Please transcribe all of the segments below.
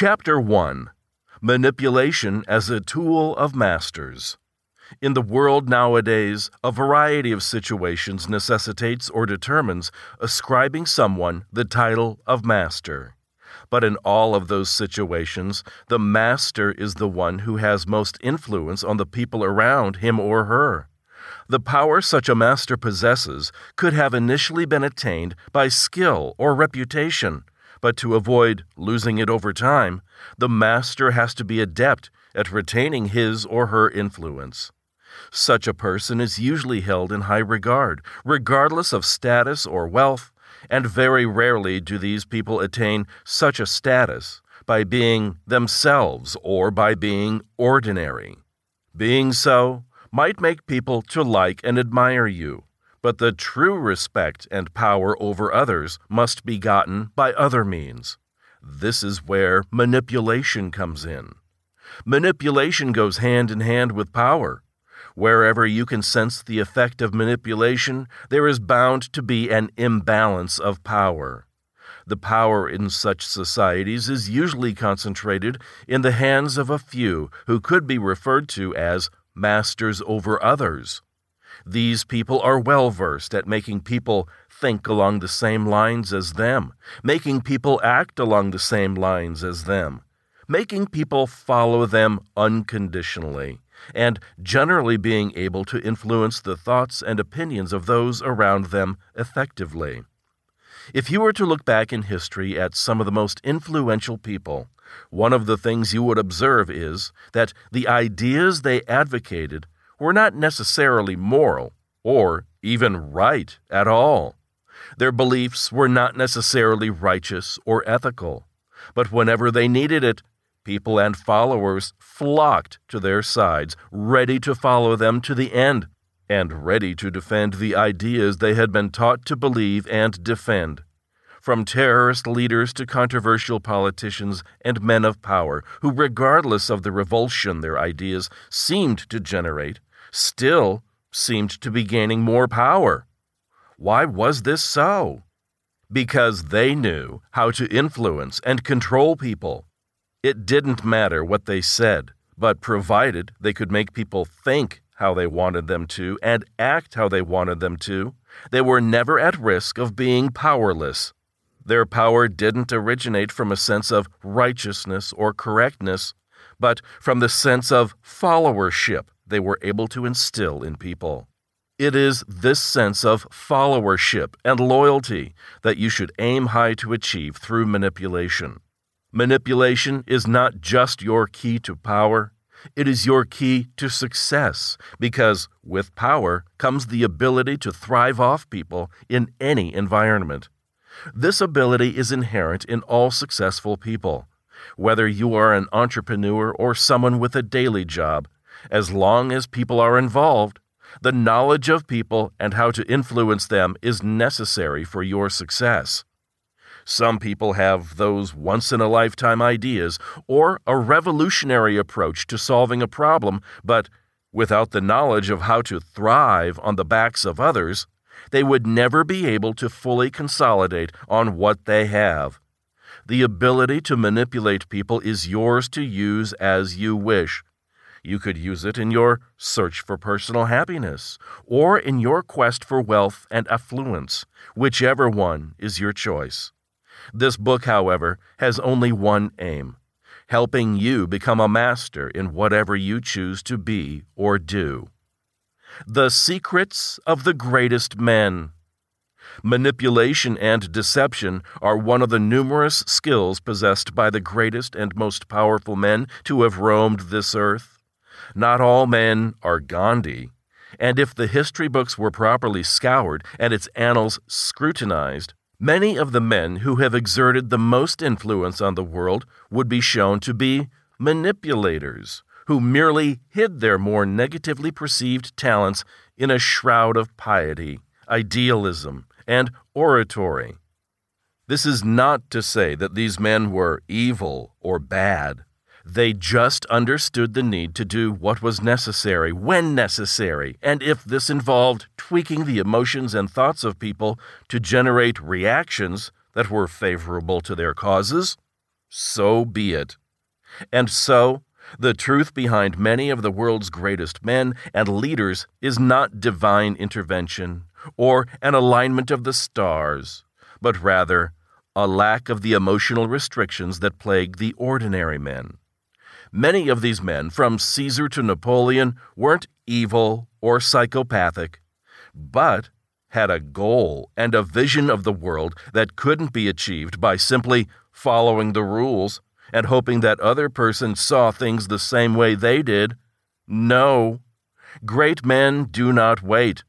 Chapter 1 Manipulation as a Tool of Masters. In the world nowadays, a variety of situations necessitates or determines ascribing someone the title of master. But in all of those situations, the master is the one who has most influence on the people around him or her. The power such a master possesses could have initially been attained by skill or reputation, but to avoid losing it over time, the master has to be adept at retaining his or her influence. Such a person is usually held in high regard, regardless of status or wealth, and very rarely do these people attain such a status by being themselves or by being ordinary. Being so might make people to like and admire you, but the true respect and power over others must be gotten by other means. This is where manipulation comes in. Manipulation goes hand in hand with power. Wherever you can sense the effect of manipulation, there is bound to be an imbalance of power. The power in such societies is usually concentrated in the hands of a few who could be referred to as masters over others. These people are well versed at making people think along the same lines as them, making people act along the same lines as them, making people follow them unconditionally, and generally being able to influence the thoughts and opinions of those around them effectively. If you were to look back in history at some of the most influential people, one of the things you would observe is that the ideas they advocated were not necessarily moral or even right at all. Their beliefs were not necessarily righteous or ethical, but whenever they needed it, people and followers flocked to their sides, ready to follow them to the end, and ready to defend the ideas they had been taught to believe and defend. From terrorist leaders to controversial politicians and men of power, who, regardless of the revulsion their ideas seemed to generate, still seemed to be gaining more power. Why was this so? Because they knew how to influence and control people. It didn't matter what they said, but provided they could make people think how they wanted them to and act how they wanted them to, they were never at risk of being powerless. Their power didn't originate from a sense of righteousness or correctness, but from the sense of followership they were able to instill in people. It is this sense of followership and loyalty that you should aim high to achieve through manipulation. Manipulation is not just your key to power, it is your key to success because with power comes the ability to thrive off people in any environment. This ability is inherent in all successful people. Whether you are an entrepreneur or someone with a daily job, as long as people are involved, the knowledge of people and how to influence them is necessary for your success. Some people have those once in a lifetime ideas or a revolutionary approach to solving a problem, but without the knowledge of how to thrive on the backs of others, they would never be able to fully consolidate on what they have. The ability to manipulate people is yours to use as you wish, you could use it in your search for personal happiness or in your quest for wealth and affluence, whichever one is your choice. This book, however, has only one aim helping you become a master in whatever you choose to be or do. The Secrets of the Greatest Men. Manipulation and deception are one of the numerous skills possessed by the greatest and most powerful men to have roamed this earth. Not all men are Gandhi, and if the history books were properly scoured and its annals scrutinized, many of the men who have exerted the most influence on the world would be shown to be manipulators who merely hid their more negatively perceived talents in a shroud of piety, idealism, and oratory. This is not to say that these men were evil or bad. They just understood the need to do what was necessary when necessary, and if this involved tweaking the emotions and thoughts of people to generate reactions that were favorable to their causes, so be it. And so, the truth behind many of the world's greatest men and leaders is not divine intervention or an alignment of the stars, but rather a lack of the emotional restrictions that plague the ordinary men. Many of these men, from Caesar to Napoleon, weren't evil or psychopathic, but had a goal and a vision of the world that couldn't be achieved by simply following the rules and hoping that other persons saw things the same way they did. No. Great men do not wait,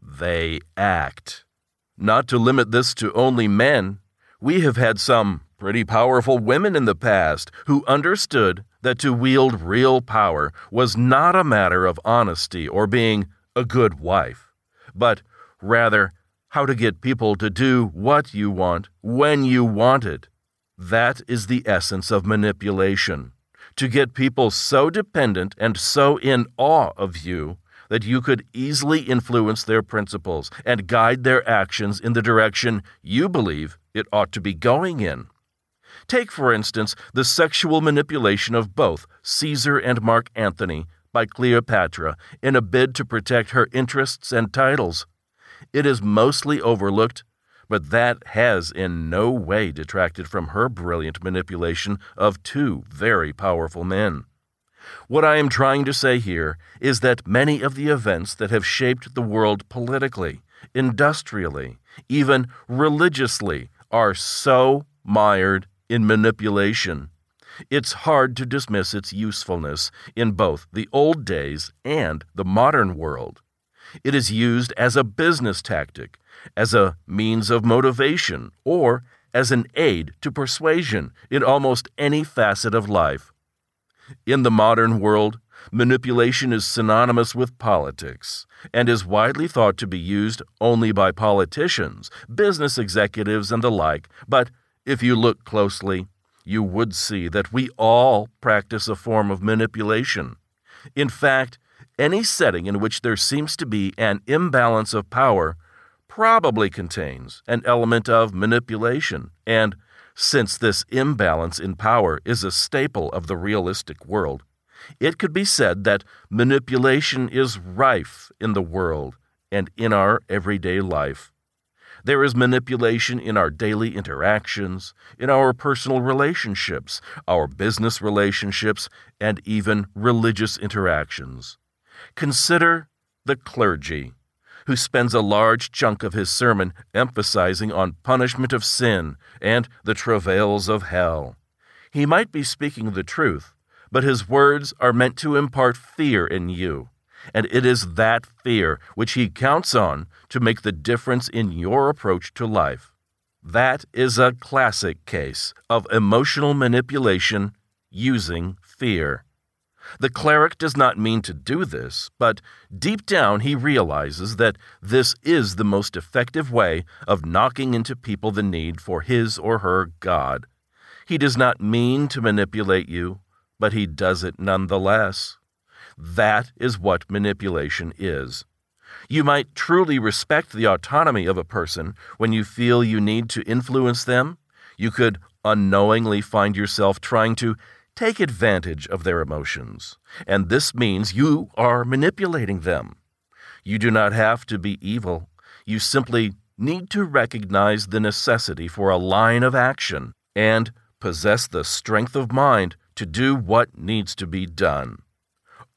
they act. Not to limit this to only men, we have had some pretty powerful women in the past who understood that to wield real power was not a matter of honesty or being a good wife, but rather how to get people to do what you want when you want it. That is the essence of manipulation. To get people so dependent and so in awe of you that you could easily influence their principles and guide their actions in the direction you believe it ought to be going in. Take, for instance, the sexual manipulation of both Caesar and Mark Antony by Cleopatra in a bid to protect her interests and titles. It is mostly overlooked but that has in no way detracted from her brilliant manipulation of two very powerful men. What I am trying to say here is that many of the events that have shaped the world politically, industrially, even religiously, are so mired in manipulation. It's hard to dismiss its usefulness in both the old days and the modern world. It is used as a business tactic, as a means of motivation, or as an aid to persuasion in almost any facet of life. In the modern world, manipulation is synonymous with politics and is widely thought to be used only by politicians, business executives, and the like. But if you look closely, you would see that we all practice a form of manipulation. In fact, any setting in which there seems to be an imbalance of power probably contains an element of manipulation, and since this imbalance in power is a staple of the realistic world, it could be said that manipulation is rife in the world and in our everyday life. There is manipulation in our daily interactions, in our personal relationships, our business relationships, and even religious interactions. Consider the clergy, who spends a large chunk of his sermon emphasizing on punishment of sin and the travails of hell. He might be speaking the truth, but his words are meant to impart fear in you, and it is that fear which he counts on to make the difference in your approach to life. That is a classic case of emotional manipulation using fear. The cleric does not mean to do this, but deep down he realizes that this is the most effective way of knocking into people the need for his or her God. He does not mean to manipulate you, but he does it nonetheless. That is what manipulation is. You might truly respect the autonomy of a person when you feel you need to influence them. You could unknowingly find yourself trying to take advantage of their emotions, and this means you are manipulating them. You do not have to be evil. You simply need to recognize the necessity for a line of action and possess the strength of mind to do what needs to be done.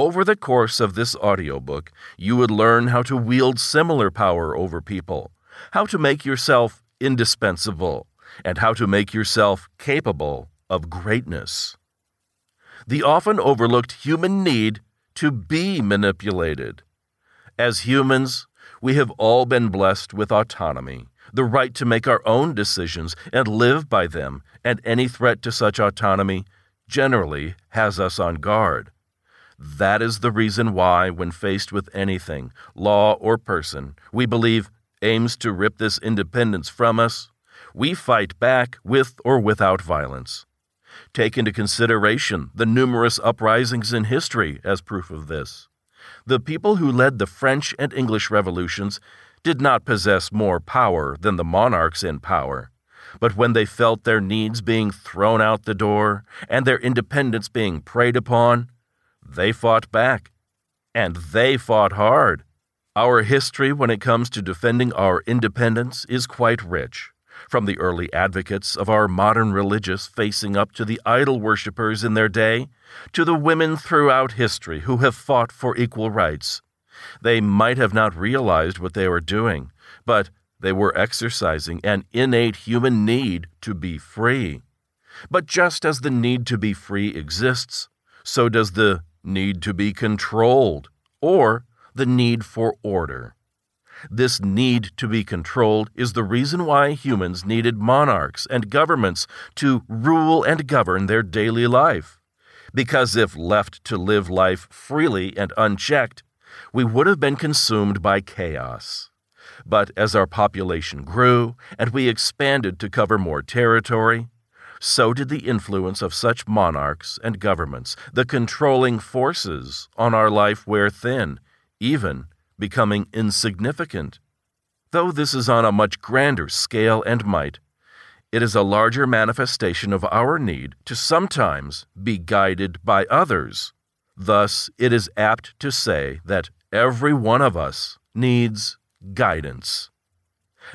Over the course of this audiobook, you would learn how to wield similar power over people, how to make yourself indispensable, and how to make yourself capable of greatness the often overlooked human need to be manipulated. As humans, we have all been blessed with autonomy, the right to make our own decisions and live by them, and any threat to such autonomy generally has us on guard. That is the reason why, when faced with anything, law or person, we believe aims to rip this independence from us, we fight back with or without violence. Take into consideration the numerous uprisings in history as proof of this. The people who led the French and English revolutions did not possess more power than the monarchs in power. But when they felt their needs being thrown out the door and their independence being preyed upon, they fought back. And they fought hard. Our history when it comes to defending our independence is quite rich, from the early advocates of our modern religious facing up to the idol worshippers in their day, to the women throughout history who have fought for equal rights. They might have not realized what they were doing, but they were exercising an innate human need to be free. But just as the need to be free exists, so does the need to be controlled, or the need for order. This need to be controlled is the reason why humans needed monarchs and governments to rule and govern their daily life. Because if left to live life freely and unchecked, we would have been consumed by chaos. But as our population grew and we expanded to cover more territory, so did the influence of such monarchs and governments. The controlling forces on our life wear thin, even becoming insignificant. Though this is on a much grander scale and might, it is a larger manifestation of our need to sometimes be guided by others. Thus, it is apt to say that every one of us needs guidance.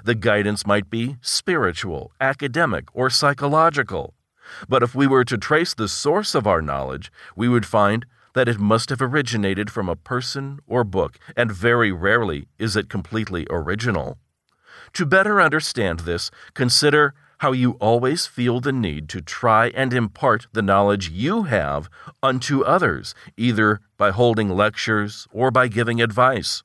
The guidance might be spiritual, academic, or psychological. But if we were to trace the source of our knowledge, we would find that it must have originated from a person or book, and very rarely is it completely original. To better understand this, consider how you always feel the need to try and impart the knowledge you have unto others, either by holding lectures or by giving advice.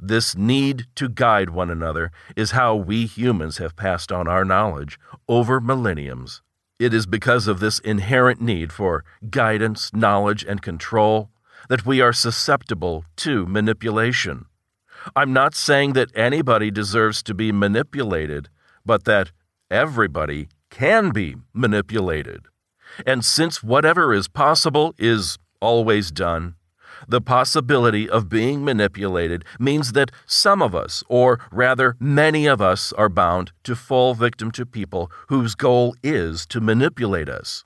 This need to guide one another is how we humans have passed on our knowledge over millenniums. It is because of this inherent need for guidance, knowledge, and control that we are susceptible to manipulation. I'm not saying that anybody deserves to be manipulated, but that everybody can be manipulated. And since whatever is possible is always done, the possibility of being manipulated means that some of us, or rather many of us, are bound to fall victim to people whose goal is to manipulate us.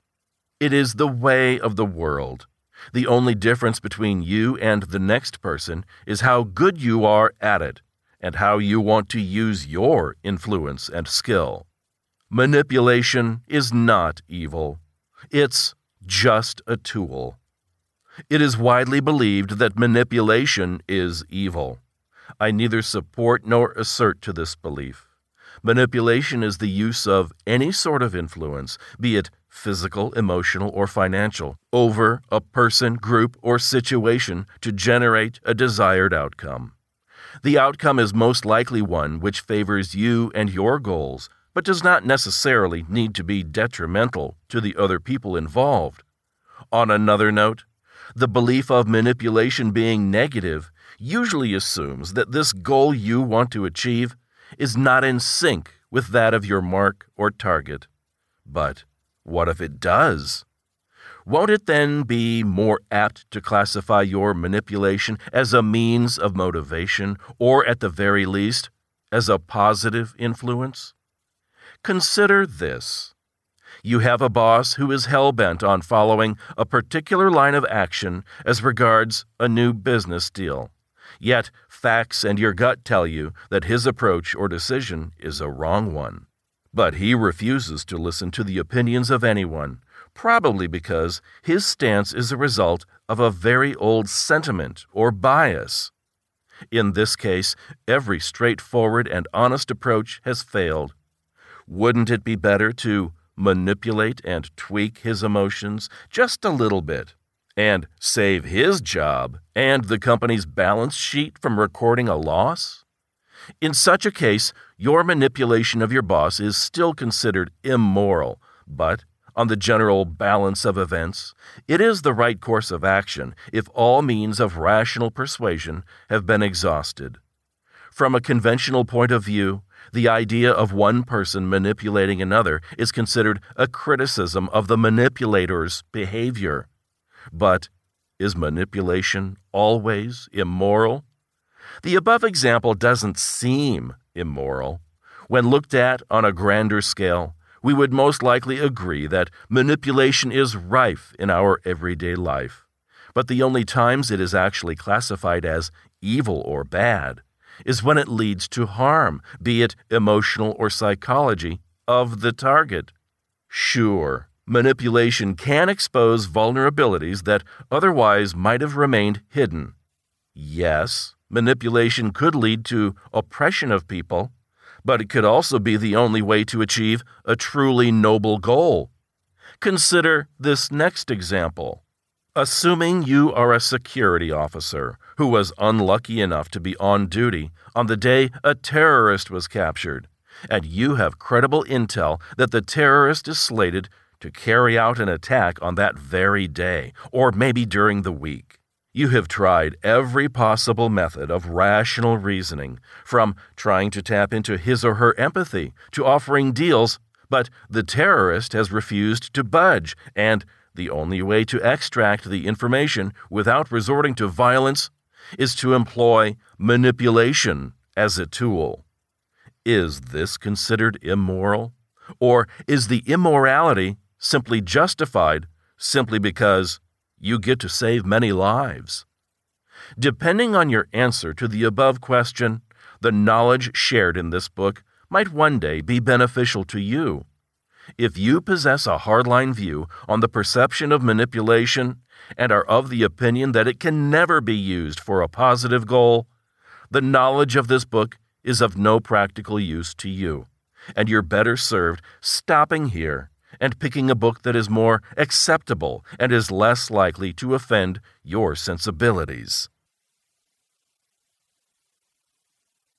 It is the way of the world. The only difference between you and the next person is how good you are at it and how you want to use your influence and skill. Manipulation is not evil, it's just a tool. It is widely believed that manipulation is evil. I neither support nor assert to this belief. Manipulation is the use of any sort of influence, be it physical, emotional, or financial, over a person, group, or situation to generate a desired outcome. The outcome is most likely one which favors you and your goals, but does not necessarily need to be detrimental to the other people involved. On another note, the belief of manipulation being negative usually assumes that this goal you want to achieve is not in sync with that of your mark or target. But what if it does? Won't it then be more apt to classify your manipulation as a means of motivation, or at the very least, as a positive influence? Consider this. You have a boss who is hell bent on following a particular line of action as regards a new business deal. Yet, facts and your gut tell you that his approach or decision is a wrong one. But he refuses to listen to the opinions of anyone, probably because his stance is a result of a very old sentiment or bias. In this case, every straightforward and honest approach has failed. Wouldn't it be better to manipulate and tweak his emotions just a little bit and save his job and the company's balance sheet from recording a loss? In such a case, your manipulation of your boss is still considered immoral, but on the general balance of events, it is the right course of action if all means of rational persuasion have been exhausted. From a conventional point of view, the idea of one person manipulating another is considered a criticism of the manipulator's behavior. But is manipulation always immoral? The above example doesn't seem immoral. When looked at on a grander scale, we would most likely agree that manipulation is rife in our everyday life. But the only times it is actually classified as evil or bad is when it leads to harm, be it emotional or psychology, of the target. Sure, manipulation can expose vulnerabilities that otherwise might have remained hidden. Yes, manipulation could lead to oppression of people, but it could also be the only way to achieve a truly noble goal. Consider this next example. Assuming you are a security officer who was unlucky enough to be on duty on the day a terrorist was captured, and you have credible intel that the terrorist is slated to carry out an attack on that very day, or maybe during the week. You have tried every possible method of rational reasoning, from trying to tap into his or her empathy to offering deals, but the terrorist has refused to budge, and the only way to extract the information without resorting to violence is to employ manipulation as a tool. Is this considered immoral? Or is the immorality simply justified simply because you get to save many lives? Depending on your answer to the above question, the knowledge shared in this book might one day be beneficial to you. If you possess a hardline view on the perception of manipulation and are of the opinion that it can never be used for a positive goal, the knowledge of this book is of no practical use to you, and you're better served stopping here and picking a book that is more acceptable and is less likely to offend your sensibilities.